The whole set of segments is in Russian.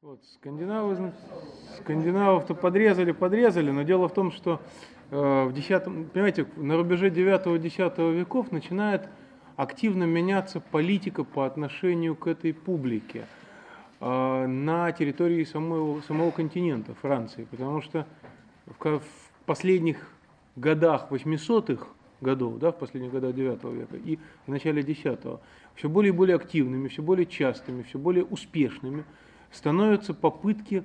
Вот, скандинавы, скандинавов-то подрезали, подрезали, но дело в том, что э, в 10, понимаете, на рубеже 9-10 веков начинает активно меняться политика по отношению к этой публике э, на территории самого, самого континента, Франции, потому что в, в последних годах 800-х годов, да, в последних годах 9 века и в начале 10 все более и более активными, все более частыми, все более успешными – становятся попытки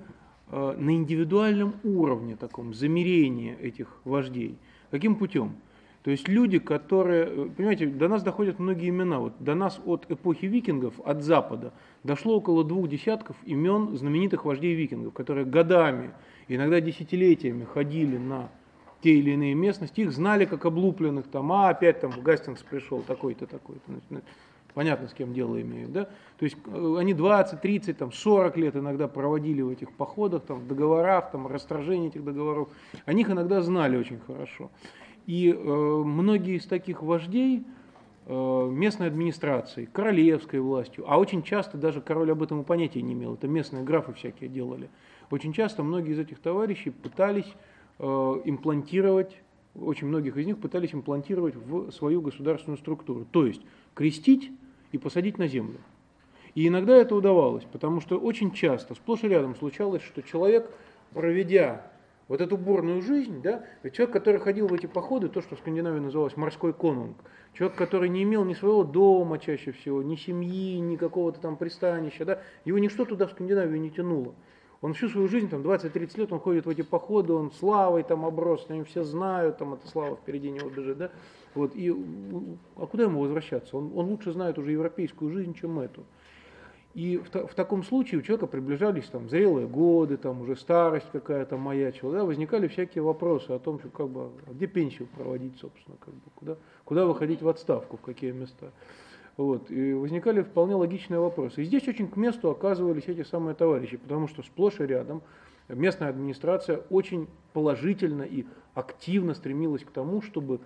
э, на индивидуальном уровне, таком замерения этих вождей. Каким путем? То есть люди, которые, э, понимаете, до нас доходят многие имена. Вот до нас от эпохи викингов, от Запада, дошло около двух десятков имен знаменитых вождей викингов, которые годами, иногда десятилетиями ходили на те или иные местности, их знали как облупленных, там, а опять там в Гастингс пришел такой-то, такой-то. Понятно, с кем дело имеют, да? То есть э, они 20, 30, там, 40 лет иногда проводили в этих походах, там, в договорах, там, расторжении этих договоров. О них иногда знали очень хорошо. И э, многие из таких вождей э, местной администрации, королевской властью, а очень часто даже король об этом и понятия не имел, это местные графы всякие делали. Очень часто многие из этих товарищей пытались э, имплантировать очень многих из них пытались имплантировать в свою государственную структуру. То есть крестить и посадить на землю. И иногда это удавалось, потому что очень часто, сплошь и рядом случалось, что человек, проведя вот эту бурную жизнь, да, ведь человек, который ходил в эти походы, то, что в Скандинавии называлось морской конунг, человек, который не имел ни своего дома чаще всего, ни семьи, ни какого-то там пристанища, да, его ничто туда в Скандинавию не тянуло. Он всю свою жизнь, там 20-30 лет, он ходит в эти походы, он славой там оброс, они все знают, там эта слава впереди него бежит, да, вот, и, а куда ему возвращаться? Он, он лучше знает уже европейскую жизнь, чем эту. И в, в таком случае у человека приближались там зрелые годы, там уже старость какая-то маячила, да, возникали всякие вопросы о том, что как бы, а где пенсию проводить, собственно, как бы, куда, куда выходить в отставку, в какие места. Вот, и возникали вполне логичные вопросы. И здесь очень к месту оказывались эти самые товарищи, потому что сплошь и рядом местная администрация очень положительно и активно стремилась к тому, чтобы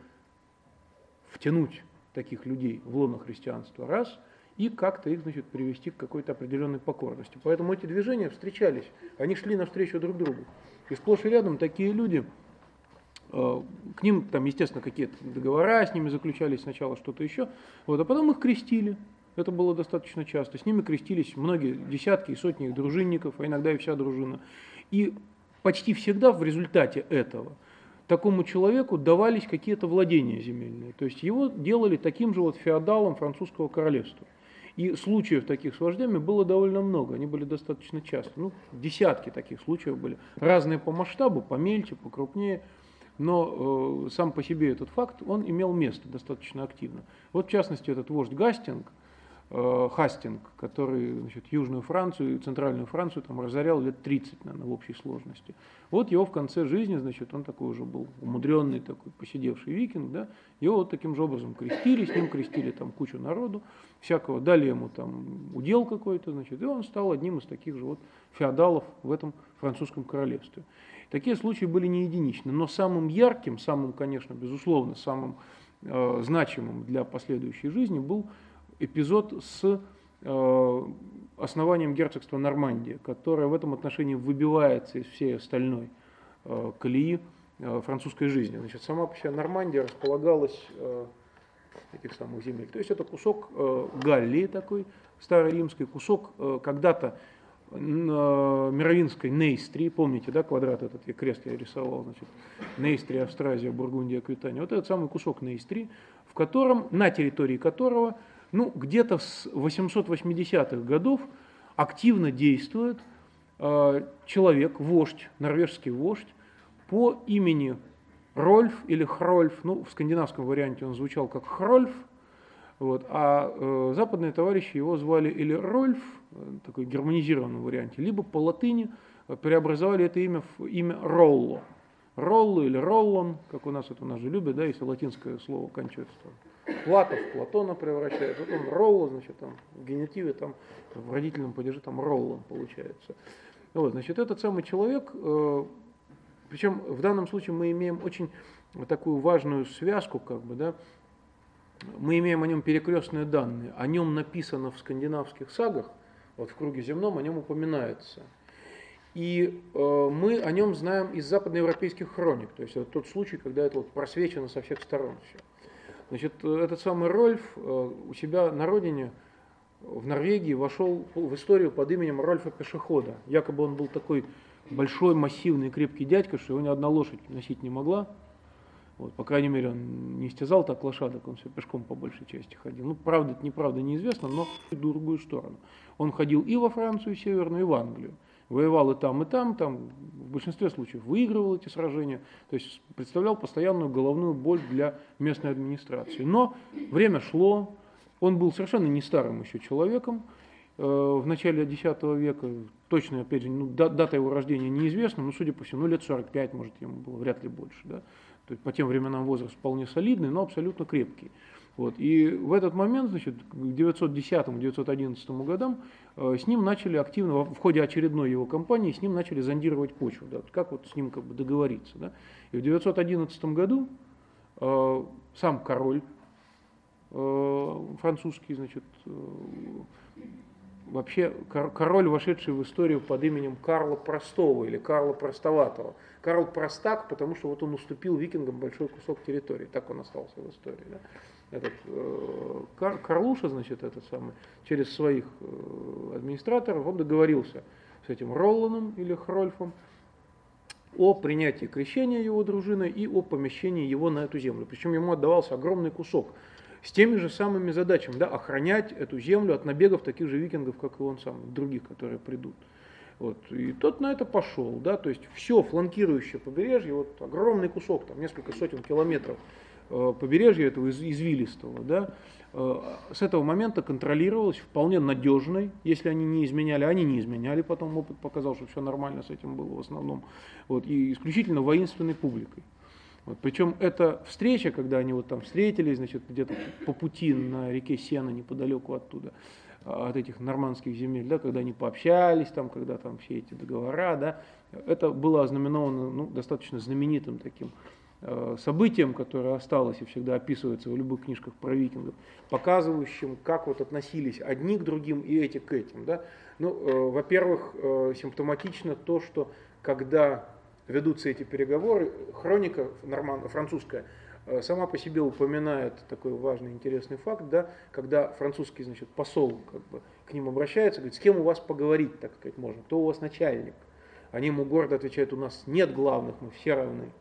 втянуть таких людей в лоно христианства, раз, и как-то их, значит, привести к какой-то определенной покорности. Поэтому эти движения встречались, они шли навстречу друг другу. И сплошь и рядом такие люди, к ним там, естественно, какие-то договора с ними заключались сначала, что-то еще, вот, а потом их крестили. Это было достаточно часто. С ними крестились многие, десятки и сотни их дружинников, а иногда и вся дружина. И почти всегда в результате этого – такому человеку давались какие-то владения земельные. То есть его делали таким же вот феодалом французского королевства. И случаев таких с вождями было довольно много, они были достаточно часто. Ну, десятки таких случаев были. Разные по масштабу, помельче, покрупнее. Но э, сам по себе этот факт, он имел место достаточно активно. Вот в частности этот вождь Гастинг – Э, Хастинг, который значит, Южную Францию и Центральную Францию там разорял лет 30, наверное, в общей сложности. Вот его в конце жизни, значит, он такой уже был умудренный, такой посидевший викинг, да, его вот таким же образом крестили, с ним крестили там кучу народу, всякого, дали ему там удел какой-то, значит, и он стал одним из таких же вот феодалов в этом французском королевстве. Такие случаи были не единичны, но самым ярким, самым, конечно, безусловно, самым э, значимым для последующей жизни был эпизод с э, основанием герцогства Нормандия, которое в этом отношении выбивается из всей остальной э, колеи э, французской жизни. Значит, сама по себе Нормандия располагалась этих самых земель. То есть это кусок Галлии такой, староримский, кусок когда-то Мировинской Нейстрии, помните, да, квадрат этот, я крест я рисовал, значит, Нейстрия, Австразия, Бургундия, Аквитания. Вот этот самый кусок Нейстрии, в котором, на территории которого ну, где-то с 880-х годов активно действует э, человек, вождь, норвежский вождь, по имени Рольф или Хрольф, ну, в скандинавском варианте он звучал как Хрольф, вот, а э, западные товарищи его звали или Рольф, э, такой германизированном варианте, либо по латыни преобразовали это имя в имя Ролло. Ролло или Роллон, как у нас это у нас же любят, да, если латинское слово кончается. Платов Платона превращает, вот он Ролло, значит, там, в генитиве, там, в родительном падеже, там, Ролло получается. Вот, значит, этот самый человек, э, причем в данном случае мы имеем очень такую важную связку, как бы, да, мы имеем о нем перекрестные данные, о нем написано в скандинавских сагах вот в круге земном о нем упоминается. И э, мы о нем знаем из западноевропейских хроник. То есть это тот случай, когда это вот просвечено со всех сторон все. Значит, этот самый Рольф э, у себя на родине в Норвегии вошел в историю под именем Рольфа Пешехода. Якобы он был такой большой, массивный, крепкий дядька, что его ни одна лошадь носить не могла. Вот, по крайней мере, он не стязал так лошадок, он все пешком по большей части ходил. Ну, правда, это неправда, неизвестно, но в другую сторону. Он ходил и во Францию северную, и в Англию. Воевал и там, и там, там в большинстве случаев выигрывал эти сражения, то есть представлял постоянную головную боль для местной администрации. Но время шло, он был совершенно не старым еще человеком, э, в начале X века, точно, опять же, ну, дата его рождения неизвестна, но, судя по всему, ну, лет 45, может, ему было, вряд ли больше. Да? То есть по тем временам возраст вполне солидный, но абсолютно крепкий. Вот. И в этот момент, значит, к 910-911 годам э, с ним начали активно, в ходе очередной его кампании, с ним начали зондировать почву, да, как вот с ним как бы договориться. Да. И в 911 году э, сам король э, французский, значит, э, вообще король, вошедший в историю под именем Карла Простого или Карла Простоватого. Карл Простак, потому что вот он уступил викингам большой кусок территории, так он остался в истории. Да. Этот, э, Кар, Карлуша, значит, этот самый, через своих э, администраторов, он договорился с этим Ролланом или Хрольфом о принятии крещения его дружины и о помещении его на эту землю. Причем ему отдавался огромный кусок с теми же самыми задачами, да, охранять эту землю от набегов таких же викингов, как и он сам, других, которые придут. Вот. И тот на это пошел, да, то есть все фланкирующее побережье, вот огромный кусок, там несколько сотен километров э, побережья этого из, извилистого, да, э, с этого момента контролировалось вполне надежной, если они не изменяли, они не изменяли, потом опыт показал, что все нормально с этим было в основном, вот, и исключительно воинственной публикой. Вот, причем эта встреча, когда они вот там встретились, значит, где-то по пути на реке Сена, неподалеку оттуда, от этих нормандских земель, да, когда они пообщались, там, когда там все эти договора, да, это было ознаменовано ну, достаточно знаменитым таким э, событием, которое осталось и всегда описывается в любых книжках про викингов, показывающим, как вот относились одни к другим и эти к этим. Да. Ну, э, во-первых, э, симптоматично то, что когда ведутся эти переговоры. Хроника норман, французская сама по себе упоминает такой важный интересный факт, да, когда французский значит, посол как бы, к ним обращается, говорит, с кем у вас поговорить, так сказать, можно, кто у вас начальник. Они ему гордо отвечают, у нас нет главных, мы все равны.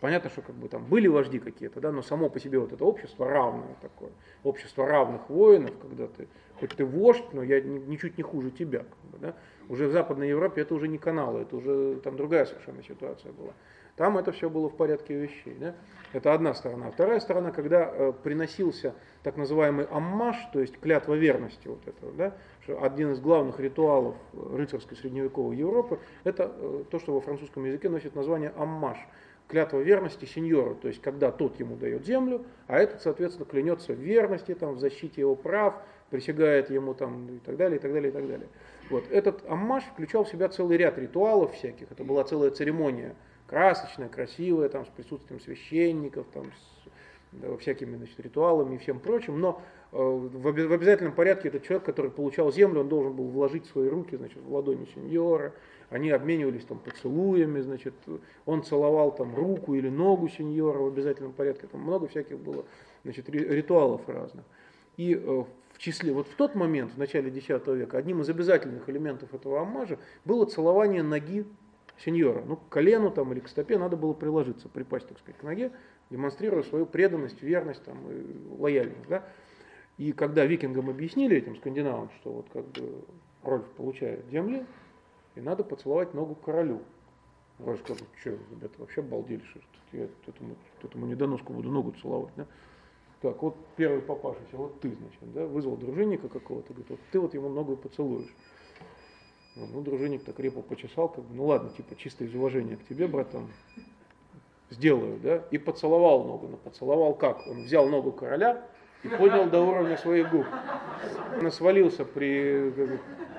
Понятно, что как бы там были вожди какие-то, да, но само по себе вот это общество равное такое, общество равных воинов, когда ты, хоть ты вождь, но я ничуть не хуже тебя. Как бы, да. Уже в Западной Европе это уже не каналы, это уже там другая совершенно ситуация была. Там это все было в порядке вещей. Да? Это одна сторона. Вторая сторона, когда э, приносился так называемый аммаш, то есть клятва верности, вот этого, да, что один из главных ритуалов рыцарской средневековой Европы, это э, то, что во французском языке носит название аммаш клятва верности сеньору, то есть когда тот ему дает землю, а этот, соответственно, клянется в верности, там, в защите его прав, присягает ему там, и так далее, и так далее, и так далее. Вот. Этот аммаш включал в себя целый ряд ритуалов всяких, это была целая церемония, красочная, красивая, там, с присутствием священников, там, с да, всякими значит, ритуалами и всем прочим, но э, в, обязательном порядке этот человек, который получал землю, он должен был вложить свои руки значит, в ладони сеньора, они обменивались там поцелуями, значит, он целовал там руку или ногу сеньора в обязательном порядке, там много всяких было значит, ритуалов разных. И э, в числе, вот в тот момент, в начале X века, одним из обязательных элементов этого аммажа было целование ноги сеньора. Ну, к колену там, или к стопе надо было приложиться, припасть, так сказать, к ноге, демонстрируя свою преданность, верность там, и лояльность. Да? И когда викингам объяснили этим скандинавам, что вот как бы Рольф получает земли, и надо поцеловать ногу королю. Врач сказал, что, ребята, вообще обалдели, что я этому, этому недоноску буду ногу целовать. Да? Так, вот первый папашечка, вот ты, значит, да, вызвал дружинника какого-то, говорит, вот ты вот ему ногу поцелуешь. Ну, дружинник так репу почесал, как бы, ну ладно, типа, чисто из уважения к тебе, братан, сделаю, да, и поцеловал ногу. Но поцеловал как? Он взял ногу короля и поднял до уровня своих губ. Он свалился при,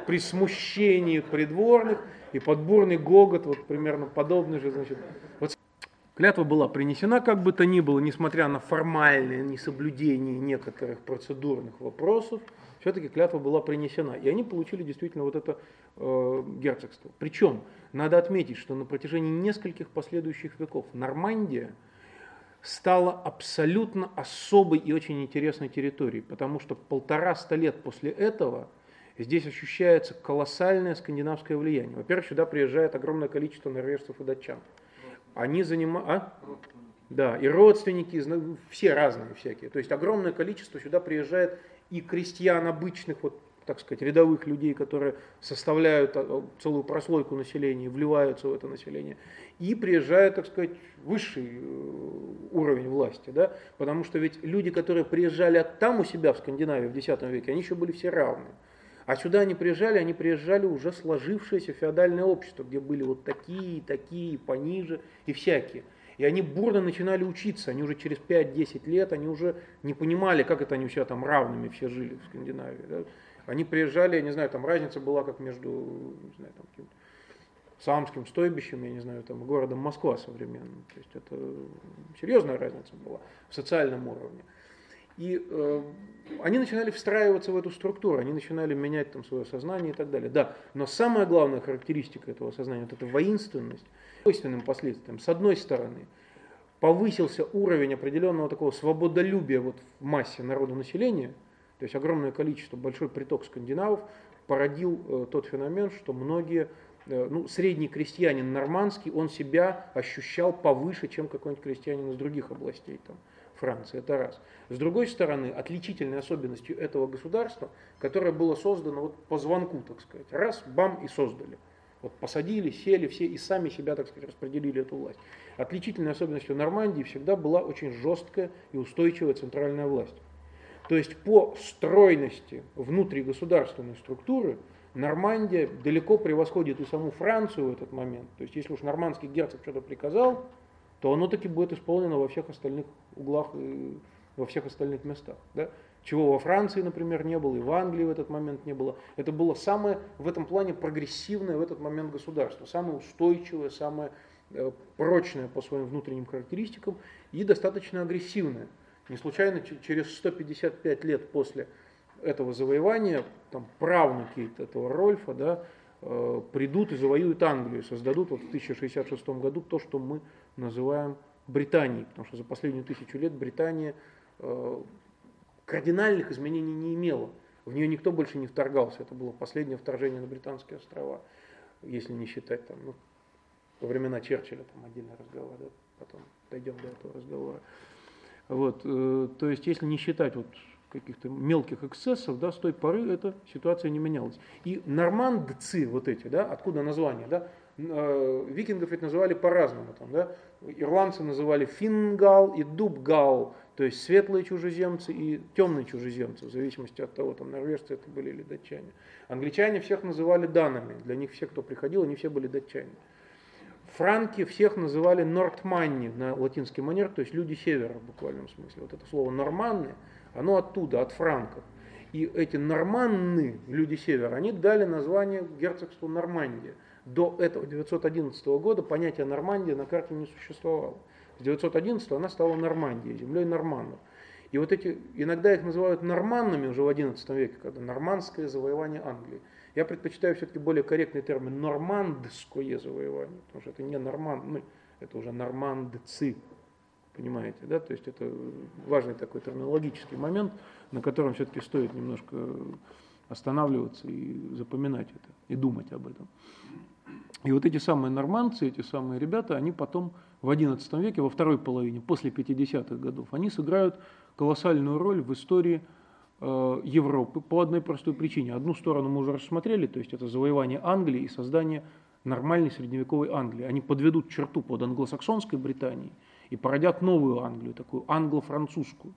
при смущении придворных, и подборный гогот, вот примерно подобный же, значит. Вот клятва была принесена как бы то ни было, несмотря на формальное несоблюдение некоторых процедурных вопросов, все-таки клятва была принесена. И они получили действительно вот это э, герцогство. Причем, надо отметить, что на протяжении нескольких последующих веков Нормандия стала абсолютно особой и очень интересной территорией, потому что полтораста лет после этого здесь ощущается колоссальное скандинавское влияние. Во-первых, сюда приезжает огромное количество норвежцев и датчан. Они занимают... А? Да, и родственники, все разные всякие. То есть огромное количество сюда приезжает и крестьян обычных, вот, так сказать, рядовых людей, которые составляют а, целую прослойку населения, вливаются в это население, и приезжает, так сказать, высший э, уровень власти, да, потому что ведь люди, которые приезжали от там у себя в Скандинавии в X веке, они еще были все равны. А сюда они приезжали, они приезжали уже сложившееся феодальное общество, где были вот такие, такие, пониже и всякие. И они бурно начинали учиться, они уже через 5-10 лет, они уже не понимали, как это они у себя там равными все жили в Скандинавии. Да? Они приезжали, я не знаю, там разница была как между, не знаю, там каким-то Самским стойбищем, я не знаю, там, городом Москва современным. То есть это серьезная разница была в социальном уровне. И э, они начинали встраиваться в эту структуру, они начинали менять там свое сознание и так далее. Да, но самая главная характеристика этого сознания, вот эта воинственность, двойственным последствием. С одной стороны, повысился уровень определенного такого свободолюбия вот в массе народу населения, то есть огромное количество, большой приток скандинавов породил э, тот феномен, что многие Э, ну, средний крестьянин нормандский, он себя ощущал повыше, чем какой-нибудь крестьянин из других областей там, Франции. Это раз. С другой стороны, отличительной особенностью этого государства, которое было создано вот по звонку, так сказать, раз, бам, и создали. Вот посадили, сели все и сами себя, так сказать, распределили эту власть. Отличительной особенностью Нормандии всегда была очень жесткая и устойчивая центральная власть. То есть по стройности внутригосударственной структуры Нормандия далеко превосходит и саму Францию в этот момент. То есть если уж нормандский герцог что-то приказал, то оно таки будет исполнено во всех остальных углах и во всех остальных местах. Да? Чего во Франции, например, не было, и в Англии в этот момент не было. Это было самое в этом плане прогрессивное в этот момент государство, самое устойчивое, самое э, прочное по своим внутренним характеристикам и достаточно агрессивное. Не случайно через 155 лет после этого завоевания, там, правнуки этого Рольфа, да, э, придут и завоюют Англию, создадут вот в 1066 году то, что мы называем Британией, потому что за последнюю тысячу лет Британия э, кардинальных изменений не имела. В нее никто больше не вторгался. Это было последнее вторжение на Британские острова, если не считать там, ну, во времена Черчилля, там отдельный разговор, да, потом дойдем до этого разговора. Вот, э, то есть, если не считать вот каких-то мелких эксцессов, да, с той поры эта ситуация не менялась. И нормандцы вот эти, да, откуда название, да, э, викингов ведь называли по-разному, там, да, ирландцы называли фингал и дубгал, то есть светлые чужеземцы и темные чужеземцы, в зависимости от того, там, норвежцы это были или датчане. Англичане всех называли данами, для них все, кто приходил, они все были датчане. Франки всех называли нортманни на латинский манер, то есть люди севера в буквальном смысле. Вот это слово норманны, оно оттуда, от франков. И эти норманны, люди севера, они дали название герцогству Нормандия. До этого 911 года понятие Нормандия на карте не существовало. С 911 она стала Нормандией, землей норманнов. И вот эти, иногда их называют норманнами уже в XI веке, когда нормандское завоевание Англии. Я предпочитаю все-таки более корректный термин нормандское завоевание, потому что это не норманды, это уже нормандцы, Понимаете, да? То есть это важный такой терминологический момент, на котором все-таки стоит немножко останавливаться и запоминать это, и думать об этом. И вот эти самые нормандцы, эти самые ребята, они потом в XI веке, во второй половине, после 50-х годов, они сыграют колоссальную роль в истории э, Европы по одной простой причине. Одну сторону мы уже рассмотрели, то есть это завоевание Англии и создание нормальной средневековой Англии. Они подведут черту под англосаксонской Британией – и породят новую Англию, такую англо-французскую.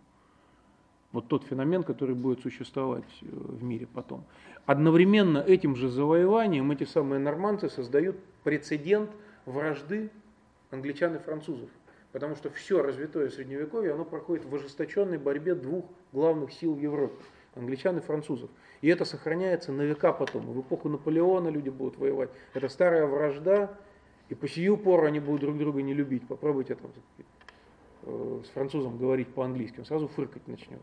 Вот тот феномен, который будет существовать э, в мире потом. Одновременно этим же завоеванием эти самые нормандцы создают прецедент вражды англичан и французов. Потому что все развитое средневековье, оно проходит в ожесточенной борьбе двух главных сил в Европе, англичан и французов. И это сохраняется на века потом. В эпоху Наполеона люди будут воевать. Это старая вражда, и по сию пору они будут друг друга не любить. Попробуйте там, э, с французом говорить по-английски, он сразу фыркать начнет.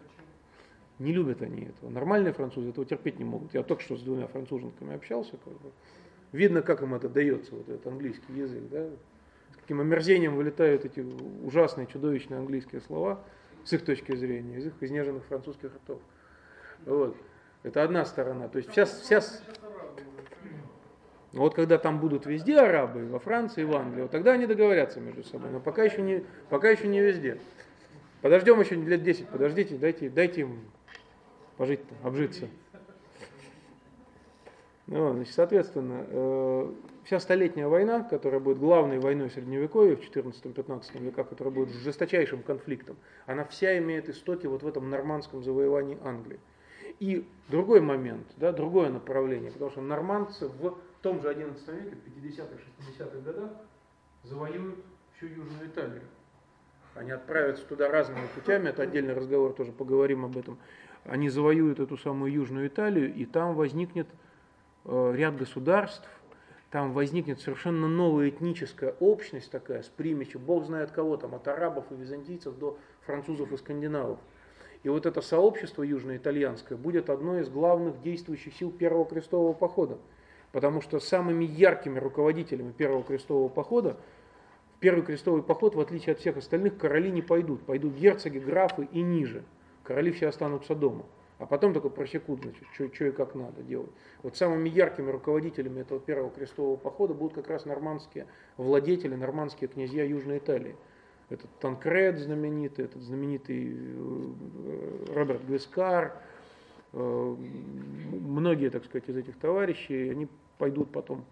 Не любят они этого. Нормальные французы этого терпеть не могут. Я только что с двумя француженками общался. Как бы. Видно, как им это дается, вот этот английский язык. Да? С каким омерзением вылетают эти ужасные, чудовищные английские слова с их точки зрения, из их изнеженных французских ртов. Вот. Это одна сторона. То есть сейчас, сейчас вот когда там будут везде арабы, во Франции, в Англии, вот тогда они договорятся между собой. Но пока еще не, пока еще не везде. Подождем еще лет 10, подождите, дайте, дайте им пожить, обжиться. Ну, значит, соответственно, э, вся столетняя война, которая будет главной войной Средневековья в 14-15 веках, которая будет жесточайшим конфликтом, она вся имеет истоки вот в этом нормандском завоевании Англии. И другой момент, да, другое направление, потому что нормандцы в том же 11 веке, в 50-х, 60-х годах, завоюют всю Южную Италию. Они отправятся туда разными путями, это отдельный разговор, тоже поговорим об этом. Они завоюют эту самую Южную Италию, и там возникнет э, ряд государств, там возникнет совершенно новая этническая общность такая, с примесью, бог знает кого там, от арабов и византийцев до французов и скандинавов. И вот это сообщество южноитальянское будет одной из главных действующих сил Первого крестового похода. Потому что самыми яркими руководителями Первого крестового похода в Первый крестовый поход, в отличие от всех остальных, короли не пойдут. Пойдут герцоги, графы и ниже. Короли все останутся дома. А потом только просекут, значит, что и как надо делать. Вот самыми яркими руководителями этого первого крестового похода будут как раз нормандские владетели, нормандские князья Южной Италии. Этот Танкред знаменитый, этот знаменитый э, Роберт Гвискар, э, многие, так сказать, из этих товарищей, они пойдут потом.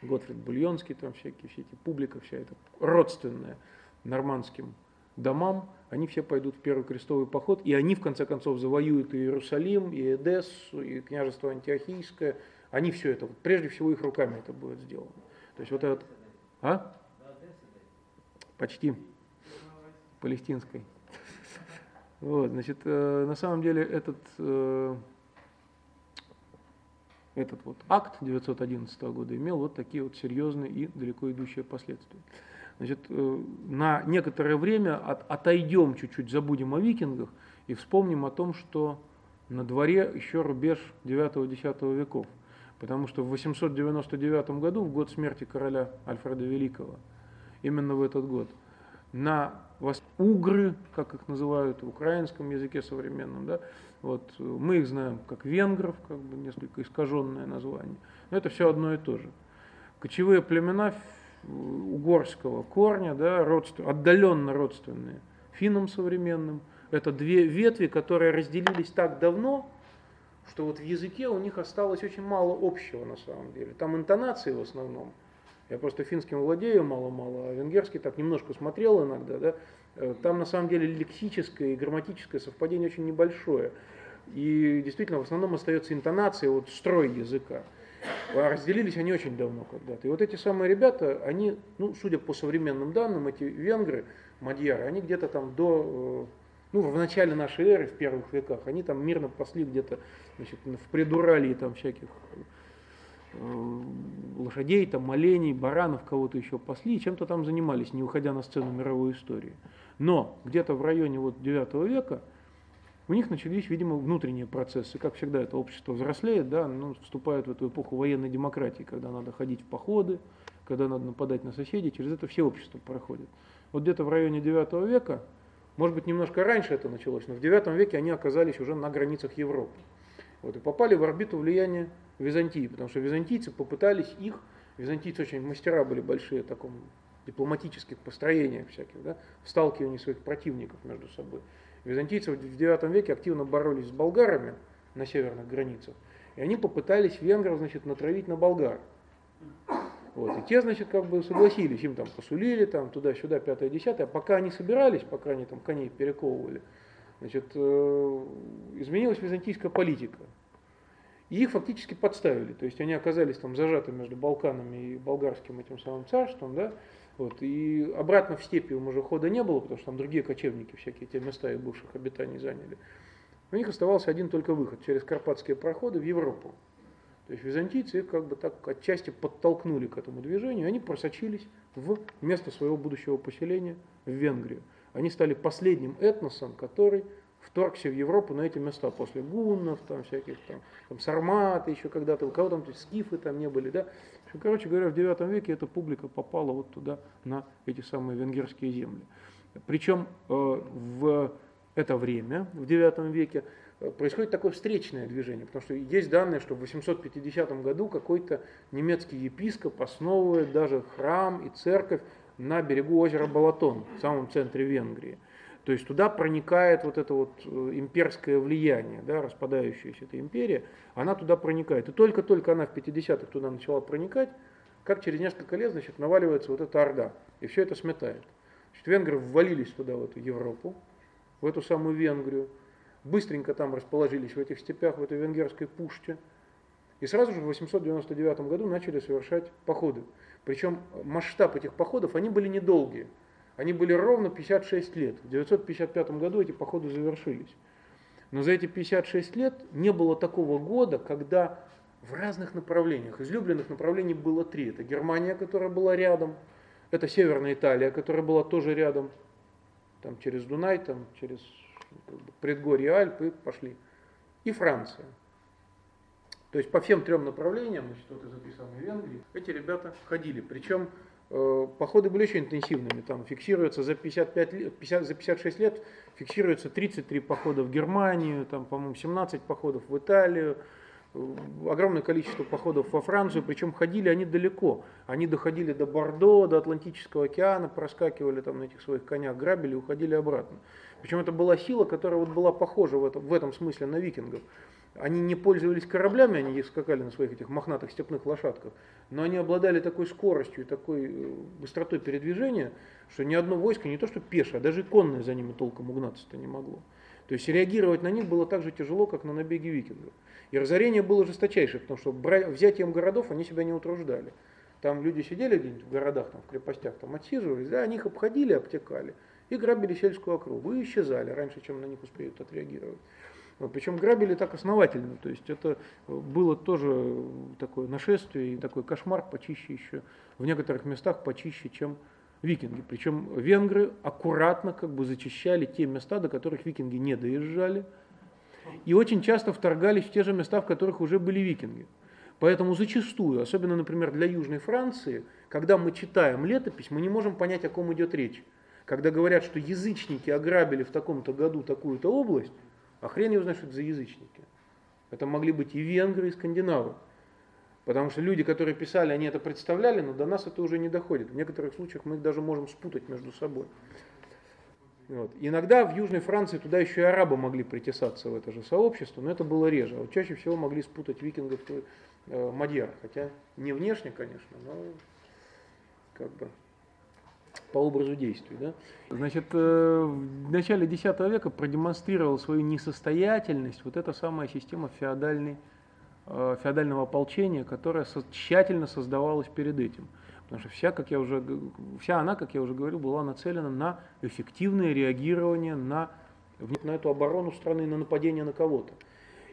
Готфрид Бульонский, там всякие, все эти публика, вся эта родственная нормандским домам, они все пойдут в первый крестовый поход, и они в конце концов завоюют и Иерусалим, и Эдессу, и княжество Антиохийское. Они все это, прежде всего их руками это будет сделано. То есть вот этот, а? Почти палестинской. Вот, значит, э, на самом деле этот, э, этот вот акт 911 года имел вот такие вот серьезные и далеко идущие последствия. Значит, э, на некоторое время от, отойдем чуть-чуть, забудем о викингах и вспомним о том, что на дворе еще рубеж 9-10 веков. Потому что в 899 году, в год смерти короля Альфреда Великого, именно в этот год, на угры, как их называют в украинском языке современном, да, вот, мы их знаем как венгров, как бы несколько искаженное название, но это все одно и то же. Кочевые племена угорского корня, да, родствен, отдаленно родственные финнам современным. Это две ветви, которые разделились так давно, что вот в языке у них осталось очень мало общего на самом деле. Там интонации в основном. Я просто финским владею мало-мало, а венгерский так немножко смотрел иногда. Да? Э, там на самом деле лексическое и грамматическое совпадение очень небольшое. И действительно в основном остается интонация, вот строй языка. А разделились они очень давно когда-то. И вот эти самые ребята, они, ну, судя по современным данным, эти венгры, мадьяры, они где-то там до, э, ну, в начале нашей эры, в первых веках, они там мирно пасли где-то, значит, в предуралии там всяких э, лошадей, там, оленей, баранов, кого-то еще пасли, чем-то там занимались, не уходя на сцену мировой истории. Но где-то в районе вот 9 века у них начались, видимо, внутренние процессы. Как всегда, это общество взрослеет, да, ну, вступает в эту эпоху военной демократии, когда надо ходить в походы, когда надо нападать на соседей, через это все общества проходят. Вот где-то в районе 9 века, может быть, немножко раньше это началось, но в 9 веке они оказались уже на границах Европы. Вот, и попали в орбиту влияния Византии, потому что византийцы попытались их, византийцы очень мастера были большие в таком дипломатических построениях всяких, да, в сталкивании своих противников между собой. Византийцы в IX веке активно боролись с болгарами на северных границах, и они попытались венгров, значит, натравить на болгар. Вот. И те, значит, как бы согласились, им там посулили, там туда-сюда, пятое, десятое, а пока они собирались, пока они там коней перековывали, значит, э, изменилась византийская политика. И их фактически подставили, то есть они оказались там зажаты между Балканами и болгарским этим самым царством, да, вот, и обратно в степи уже хода не было, потому что там другие кочевники всякие те места их бывших обитаний заняли. У них оставался один только выход через карпатские проходы в Европу. То есть византийцы их как бы так отчасти подтолкнули к этому движению, и они просочились в место своего будущего поселения в Венгрию. Они стали последним этносом, который вторгся в Европу на эти места после гуннов, там всяких там, там сарматы еще когда-то, у кого там скифы там не были, да. Короче говоря, в IX веке эта публика попала вот туда, на эти самые венгерские земли. Причем э, в это время, в IX веке, э, происходит такое встречное движение, потому что есть данные, что в 850 году какой-то немецкий епископ основывает даже храм и церковь на берегу озера Балатон, в самом центре Венгрии. То есть туда проникает вот это вот э, имперское влияние, да, распадающаяся эта империя, она туда проникает. И только-только она в 50-х туда начала проникать, как через несколько лет, значит, наваливается вот эта орда, и все это сметает. Значит, венгры ввалились туда, в эту Европу, в эту самую Венгрию, быстренько там расположились в этих степях, в этой венгерской пуште, и сразу же в 899 году начали совершать походы. Причем масштаб этих походов, они были недолгие. Они были ровно 56 лет. В 955 году эти походы завершились. Но за эти 56 лет не было такого года, когда в разных направлениях, излюбленных направлений было три. Это Германия, которая была рядом, это Северная Италия, которая была тоже рядом, там через Дунай, там через как бы, предгорье Альпы пошли, и Франция. То есть по всем трем направлениям, значит, вот из этой самой Венгрии, эти ребята ходили. Причем походы были очень интенсивными, там фиксируется за, 55 лет, 50, за 56 лет фиксируется 33 похода в Германию, там, по-моему, 17 походов в Италию, э, огромное количество походов во Францию, причем ходили они далеко. Они доходили до Бордо, до Атлантического океана, проскакивали там на этих своих конях, грабили и уходили обратно. Причем это была сила, которая вот была похожа в этом, в этом смысле на викингов. Они не пользовались кораблями, они скакали на своих этих мохнатых степных лошадках, но они обладали такой скоростью и такой э, быстротой передвижения, что ни одно войско, не то что пешее, а даже и конное за ними толком угнаться-то не могло. То есть реагировать на них было так же тяжело, как на набеги викингов. И разорение было жесточайшее, потому что взятием городов они себя не утруждали. Там люди сидели где-нибудь в городах, там, в крепостях, там отсиживались, да, они их обходили, обтекали и грабили сельскую округу, и исчезали раньше, чем на них успеют отреагировать. Причем грабили так основательно, то есть это было тоже такое нашествие и такой кошмар почище еще, в некоторых местах почище, чем викинги. Причем венгры аккуратно как бы зачищали те места, до которых викинги не доезжали, и очень часто вторгались в те же места, в которых уже были викинги. Поэтому зачастую, особенно, например, для Южной Франции, когда мы читаем летопись, мы не можем понять, о ком идет речь. Когда говорят, что язычники ограбили в таком-то году такую-то область, а хрен его знает, что это за язычники. Это могли быть и венгры, и скандинавы. Потому что люди, которые писали, они это представляли, но до нас это уже не доходит. В некоторых случаях мы их даже можем спутать между собой. Вот. Иногда в Южной Франции туда еще и арабы могли притесаться в это же сообщество, но это было реже. А вот чаще всего могли спутать викингов и э, мадьяр. Хотя не внешне, конечно, но как бы по образу действий. Да? Значит, э, в начале X века продемонстрировала свою несостоятельность вот эта самая система феодальной, э, феодального ополчения, которая тщательно создавалась перед этим. Потому что вся, как я уже, вся она, как я уже говорил, была нацелена на эффективное реагирование на, на эту оборону страны, на нападение на кого-то.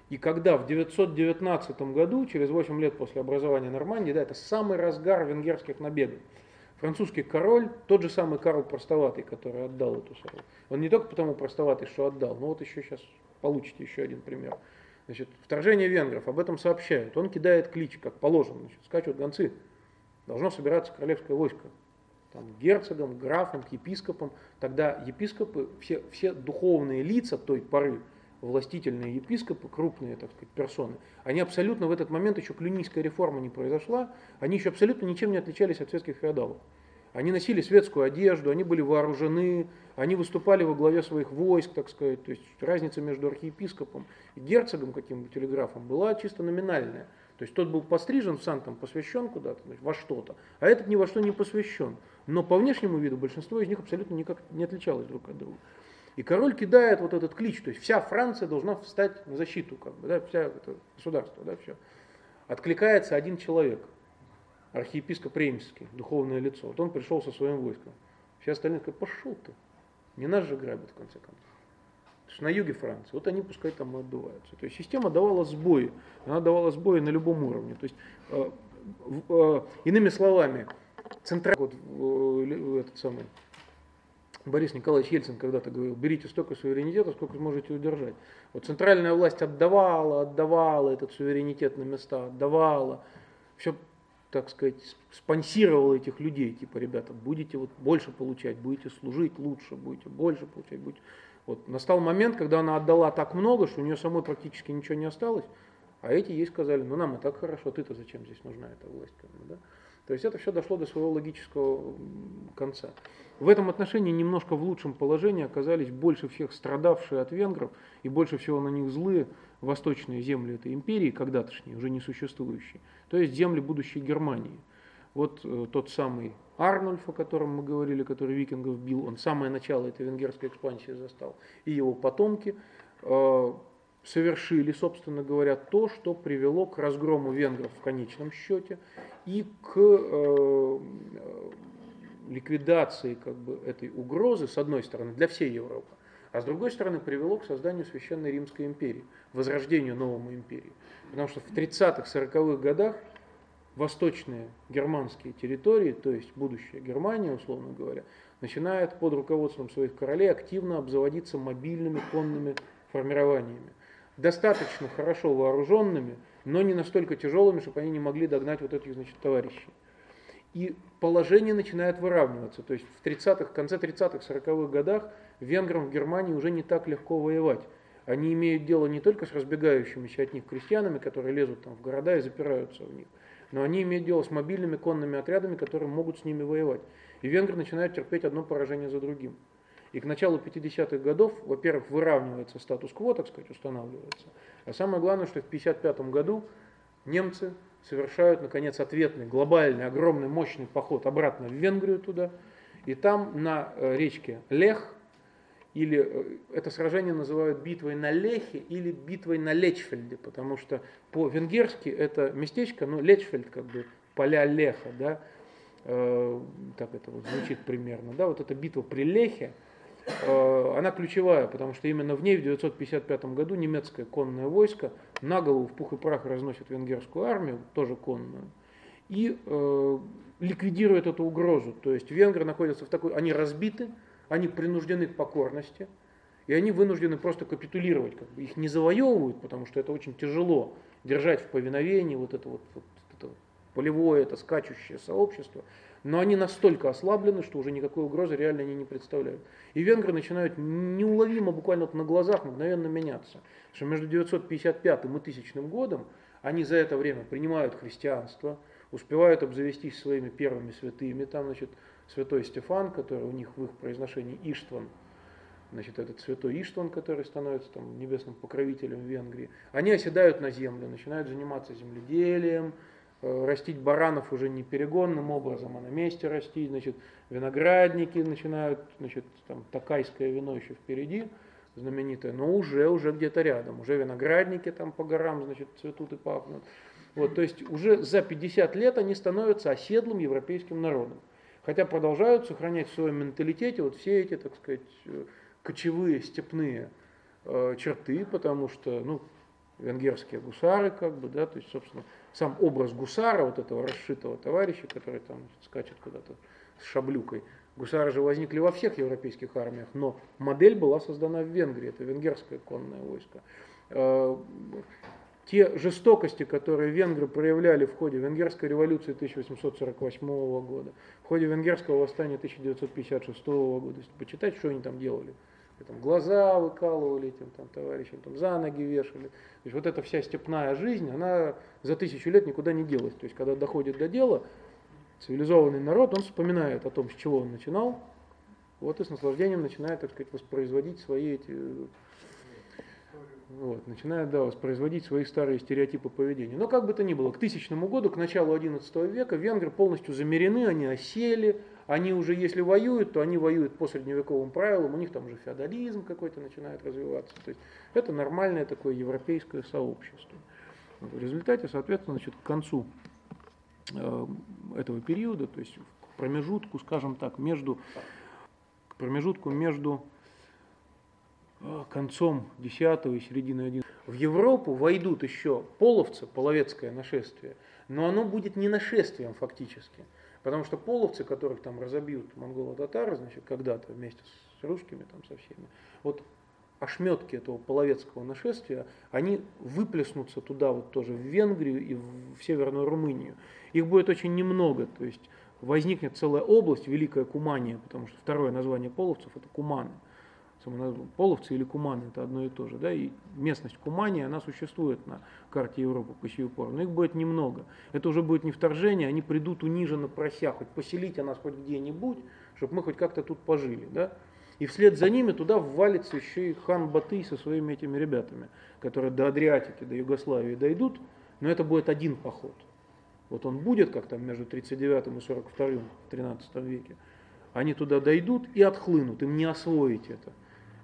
И когда в 919 году, через 8 лет после образования Нормандии, да, это самый разгар венгерских набегов, Французский король, тот же самый Карл Простоватый, который отдал эту страну. Он не только потому простоватый, что отдал, но вот еще сейчас получите еще один пример. Значит, вторжение венгров, об этом сообщают. Он кидает клич, как положено. Значит, скачут гонцы. Должно собираться королевское войско. Там, герцогом, графом, епископом. Тогда епископы, все, все духовные лица той поры, властительные епископы, крупные, так сказать, персоны, они абсолютно в этот момент еще клюнийская реформа не произошла, они еще абсолютно ничем не отличались от светских феодалов. Они носили светскую одежду, они были вооружены, они выступали во главе своих войск, так сказать. То есть разница между архиепископом и герцогом каким-нибудь телеграфом была чисто номинальная. То есть тот был пострижен в сан, там, посвящен куда-то, во что-то, а этот ни во что не посвящен. Но по внешнему виду большинство из них абсолютно никак не отличалось друг от друга. И король кидает вот этот клич, то есть вся Франция должна встать на защиту, как бы, да, вся это государство, да, все. Откликается один человек, архиепископ Ремский, духовное лицо. Вот он пришел со своим войском. Все остальные говорят, пошел ты, не нас же грабят в конце концов. на юге Франции, вот они пускай там отдуваются. То есть система давала сбои, она давала сбои на любом уровне. То есть, э, э, иными словами, центральный вот, э, этот самый Борис Николаевич Ельцин когда-то говорил, берите столько суверенитета, сколько сможете удержать. Вот центральная власть отдавала, отдавала этот суверенитет на места, отдавала. Все, так сказать, спонсировала этих людей, типа, ребята, будете вот больше получать, будете служить лучше, будете больше получать, будете... Вот настал момент, когда она отдала так много, что у нее самой практически ничего не осталось, а эти ей сказали, ну нам и так хорошо, ты-то зачем здесь нужна эта власть? Да? То есть это все дошло до своего логического конца. В этом отношении немножко в лучшем положении оказались больше всех страдавшие от венгров и больше всего на них злые восточные земли этой империи, когда-тошние, уже не существующие, то есть земли будущей Германии. Вот э, тот самый Арнольф, о котором мы говорили, который викингов бил, он самое начало этой венгерской экспансии застал, и его потомки э, совершили, собственно говоря, то, что привело к разгрому венгров в конечном счете и к э, ликвидации как бы, этой угрозы, с одной стороны, для всей Европы, а с другой стороны привело к созданию Священной Римской империи, возрождению новой империи. Потому что в 30-х, 40-х годах восточные германские территории, то есть будущая Германия, условно говоря, начинает под руководством своих королей активно обзаводиться мобильными конными формированиями достаточно хорошо вооруженными, но не настолько тяжелыми, чтобы они не могли догнать вот этих значит, товарищей. И положение начинает выравниваться. То есть в 30-х, конце 30-х, 40-х годах венграм в Германии уже не так легко воевать. Они имеют дело не только с разбегающимися от них крестьянами, которые лезут там в города и запираются в них, но они имеют дело с мобильными конными отрядами, которые могут с ними воевать. И венгры начинают терпеть одно поражение за другим. И к началу 50-х годов, во-первых, выравнивается статус-кво, так сказать, устанавливается. А самое главное, что в 1955 году немцы совершают, наконец, ответный, глобальный, огромный, мощный поход обратно в Венгрию туда. И там на э, речке Лех, или э, это сражение называют битвой на Лехе или битвой на Лечфельде, потому что по-венгерски это местечко, ну, Лечфельд как бы поля Леха, да, э, так это вот звучит примерно, да, вот эта битва при Лехе, она ключевая, потому что именно в ней в 955 году немецкое конное войско на голову в пух и прах разносит венгерскую армию, тоже конную, и э, ликвидирует эту угрозу. То есть венгры находятся в такой, они разбиты, они принуждены к покорности, и они вынуждены просто капитулировать. Как бы. Их не завоевывают, потому что это очень тяжело держать в повиновении вот это вот, вот полевое, это скачущее сообщество но они настолько ослаблены, что уже никакой угрозы реально они не представляют. И венгры начинают неуловимо, буквально вот на глазах, мгновенно меняться. Что между 955 и 1000 годом они за это время принимают христианство, успевают обзавестись своими первыми святыми, там, значит, святой Стефан, который у них в их произношении Иштван, значит, этот святой Иштван, который становится там небесным покровителем Венгрии, они оседают на землю, начинают заниматься земледелием, растить баранов уже не перегонным образом, а на месте растить, значит, виноградники начинают, значит, там такайское вино еще впереди, знаменитое, но уже, уже где-то рядом, уже виноградники там по горам, значит, цветут и пахнут. Вот, то есть уже за 50 лет они становятся оседлым европейским народом. Хотя продолжают сохранять в своем менталитете вот все эти, так сказать, э, кочевые, степные э, черты, потому что, ну, венгерские гусары, как бы, да, то есть, собственно, сам образ гусара, вот этого расшитого товарища, который там скачет куда-то с шаблюкой. Гусары же возникли во всех европейских армиях, но модель была создана в Венгрии, это венгерское конное войско. Э, те жестокости, которые венгры проявляли в ходе Венгерской революции 1848 года, в ходе Венгерского восстания 1956 года, если почитать, что они там делали, там, глаза выкалывали этим там, товарищам, там, за ноги вешали. То есть вот эта вся степная жизнь, она за тысячу лет никуда не делась. То есть когда доходит до дела, цивилизованный народ, он вспоминает о том, с чего он начинал, вот и с наслаждением начинает, так сказать, воспроизводить свои эти вот, начинает да, воспроизводить свои старые стереотипы поведения. Но как бы то ни было, к тысячному году, к началу XI века, венгры полностью замерены, они осели, они уже, если воюют, то они воюют по средневековым правилам, у них там уже феодализм какой-то начинает развиваться. То есть это нормальное такое европейское сообщество. В результате, соответственно, значит, к концу э, этого периода, то есть к промежутку, скажем так, между, к промежутку между э, концом X и серединой XI в Европу войдут еще половцы, половецкое нашествие – но оно будет не нашествием фактически. Потому что половцы, которых там разобьют монголо-татары, значит, когда-то вместе с русскими, там, со всеми, вот ошметки этого половецкого нашествия, они выплеснутся туда вот тоже, в Венгрию и в Северную Румынию. Их будет очень немного, то есть возникнет целая область, Великая Кумания, потому что второе название половцев это Куманы. Половцы или Куманы это одно и то же. Да? И местность Кумания, она существует на карте Европы по сию пору, но их будет немного. Это уже будет не вторжение, они придут униженно прося, хоть поселите нас хоть где-нибудь, чтобы мы хоть как-то тут пожили. Да? И вслед за ними туда ввалится еще и хан Батый со своими этими ребятами, которые до Адриатики, до Югославии дойдут, но это будет один поход. Вот он будет, как там между 39 и 42 в 13 веке. Они туда дойдут и отхлынут, им не освоить это.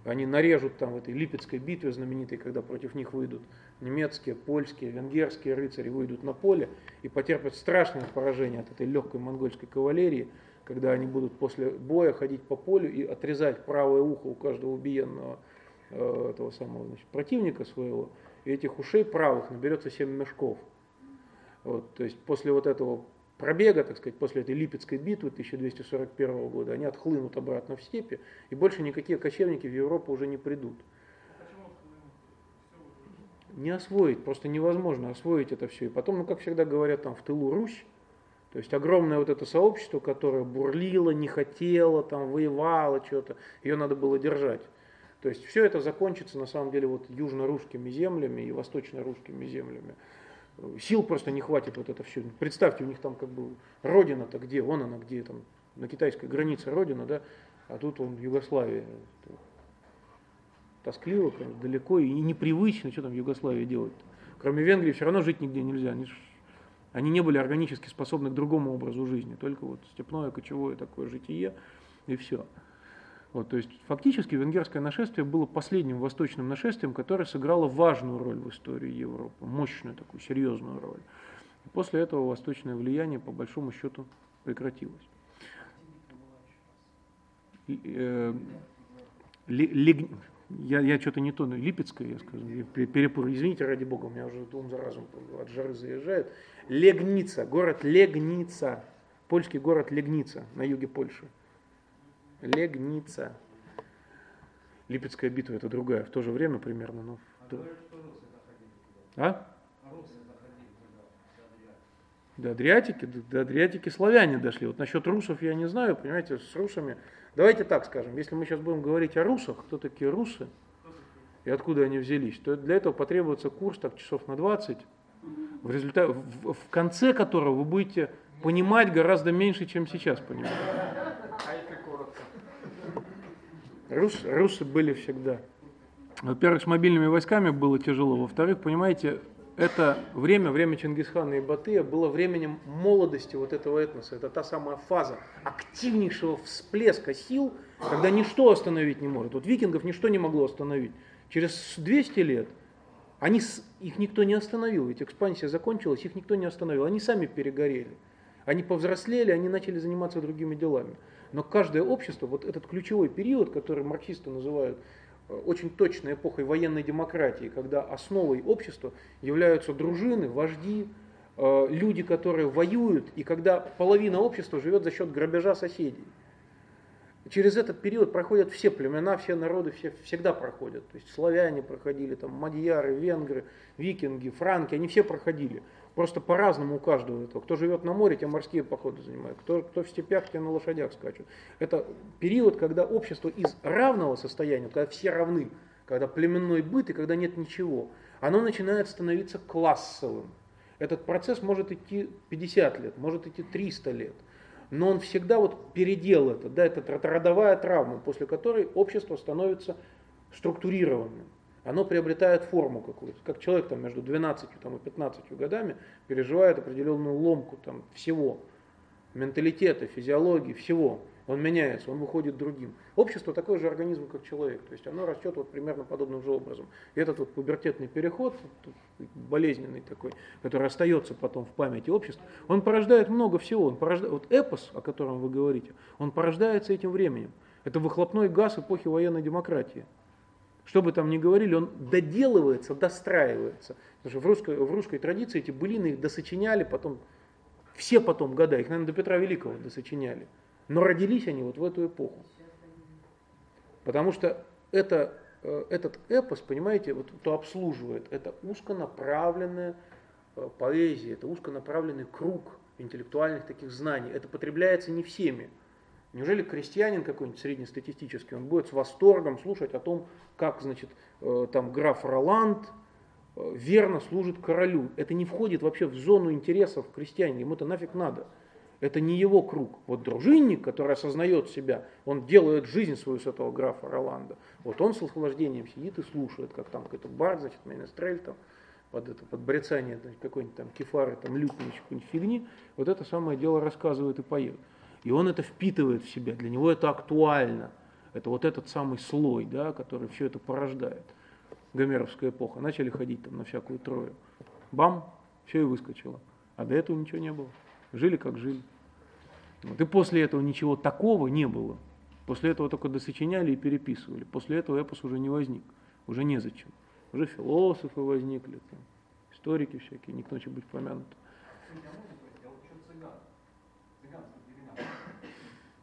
Они нарежут там в этой Липецкой битве знаменитой, когда против них выйдут немецкие, польские, венгерские рыцари, выйдут на поле и потерпят страшное поражение от этой легкой монгольской кавалерии, когда они будут после боя ходить по полю и отрезать правое ухо у каждого убиенного э, этого самого значит, противника своего, и этих ушей правых наберется семь мешков. Вот, то есть после вот этого пробега, так сказать, после этой Липецкой битвы 1241 года, они отхлынут обратно в степи, и больше никакие кочевники в Европу уже не придут. Не освоить, просто невозможно освоить это все. И потом, ну, как всегда говорят, там в тылу Русь, то есть огромное вот это сообщество, которое бурлило, не хотело, там воевало что-то, ее надо было держать. То есть все это закончится на самом деле вот южно-русскими землями и восточно-русскими землями. Сил просто не хватит вот это все. Представьте, у них там как бы родина-то где, вон она где, там на китайской границе родина, да, а тут он Югославия. Тоскливо, конечно, далеко и непривычно, что там в Югославии делать. Кроме Венгрии все равно жить нигде нельзя. Они, они не были органически способны к другому образу жизни, только вот степное, кочевое такое житие и все. Вот, то есть фактически венгерское нашествие было последним восточным нашествием, которое сыграло важную роль в истории Европы, мощную такую, серьезную роль. После этого восточное влияние по большому счету прекратилось. Э, лег... Я, я что-то не то, ну, Липецкое, я скажу, перепутал. Извините, ради бога, у меня уже ум за разум от жары заезжает. Легница, город Легница, польский город Легница на юге Польши. Легница. Липецкая битва это другая, в то же время примерно. Но... А? До Адриатики, до Адриатики славяне дошли. Вот насчет русов я не знаю, понимаете, с русами. Давайте так скажем, если мы сейчас будем говорить о русах, кто такие русы и откуда они взялись, то для этого потребуется курс так часов на 20, в, результате, в, в конце которого вы будете понимать гораздо меньше, чем сейчас понимаете. Рус, русы были всегда. Во-первых, с мобильными войсками было тяжело. Во-вторых, понимаете, это время, время Чингисхана и Батыя было временем молодости вот этого этноса. Это та самая фаза активнейшего всплеска сил, когда ничто остановить не может. Вот викингов ничто не могло остановить. Через 200 лет они, их никто не остановил, ведь экспансия закончилась, их никто не остановил. Они сами перегорели. Они повзрослели, они начали заниматься другими делами. Но каждое общество, вот этот ключевой период, который марксисты называют э, очень точной эпохой военной демократии, когда основой общества являются дружины, вожди, э, люди, которые воюют, и когда половина общества живет за счет грабежа соседей. Через этот период проходят все племена, все народы, все всегда проходят. То есть славяне проходили, там, мадьяры, венгры, викинги, франки, они все проходили. Просто по-разному у каждого этого. Кто живет на море, те морские походы занимают. Кто, кто в степях, те на лошадях скачут. Это период, когда общество из равного состояния, когда все равны, когда племенной быт и когда нет ничего, оно начинает становиться классовым. Этот процесс может идти 50 лет, может идти 300 лет. Но он всегда вот передел это, да, это родовая травма, после которой общество становится структурированным оно приобретает форму какую-то. Как человек там, между 12 там, и 15 годами переживает определенную ломку там, всего, менталитета, физиологии, всего. Он меняется, он выходит другим. Общество такой же организм, как человек. То есть оно растет вот примерно подобным же образом. И этот вот пубертетный переход, болезненный такой, который остается потом в памяти общества, он порождает много всего. Он порождает, вот эпос, о котором вы говорите, он порождается этим временем. Это выхлопной газ эпохи военной демократии. Что бы там ни говорили, он доделывается, достраивается. Потому что в русской, в русской традиции эти былины их досочиняли, потом, все потом года, их, наверное, до Петра Великого досочиняли. Но родились они вот в эту эпоху. Потому что это, э, этот эпос, понимаете, вот кто обслуживает, это узконаправленная э, поэзия, это узконаправленный круг интеллектуальных таких знаний. Это потребляется не всеми. Неужели крестьянин какой-нибудь среднестатистический, он будет с восторгом слушать о том, как, значит, э, там граф Роланд верно служит королю. Это не входит вообще в зону интересов крестьянина, ему это нафиг надо. Это не его круг. Вот дружинник, который осознает себя, он делает жизнь свою с этого графа Роланда. Вот он с наслаждением сидит и слушает, как там какой-то бар, значит, менестрель там, под это, под брецание какой-нибудь там кефары, там лютни, какой-нибудь фигни, вот это самое дело рассказывает и поет. И он это впитывает в себя, для него это актуально. Это вот этот самый слой, да, который все это порождает. Гомеровская эпоха. Начали ходить там на всякую трою. Бам, все и выскочило. А до этого ничего не было. Жили как жили. Вот. И после этого ничего такого не было. После этого только досочиняли и переписывали. После этого эпос уже не возник. Уже незачем. Уже философы возникли, там, историки всякие, не к ночи быть помянуты.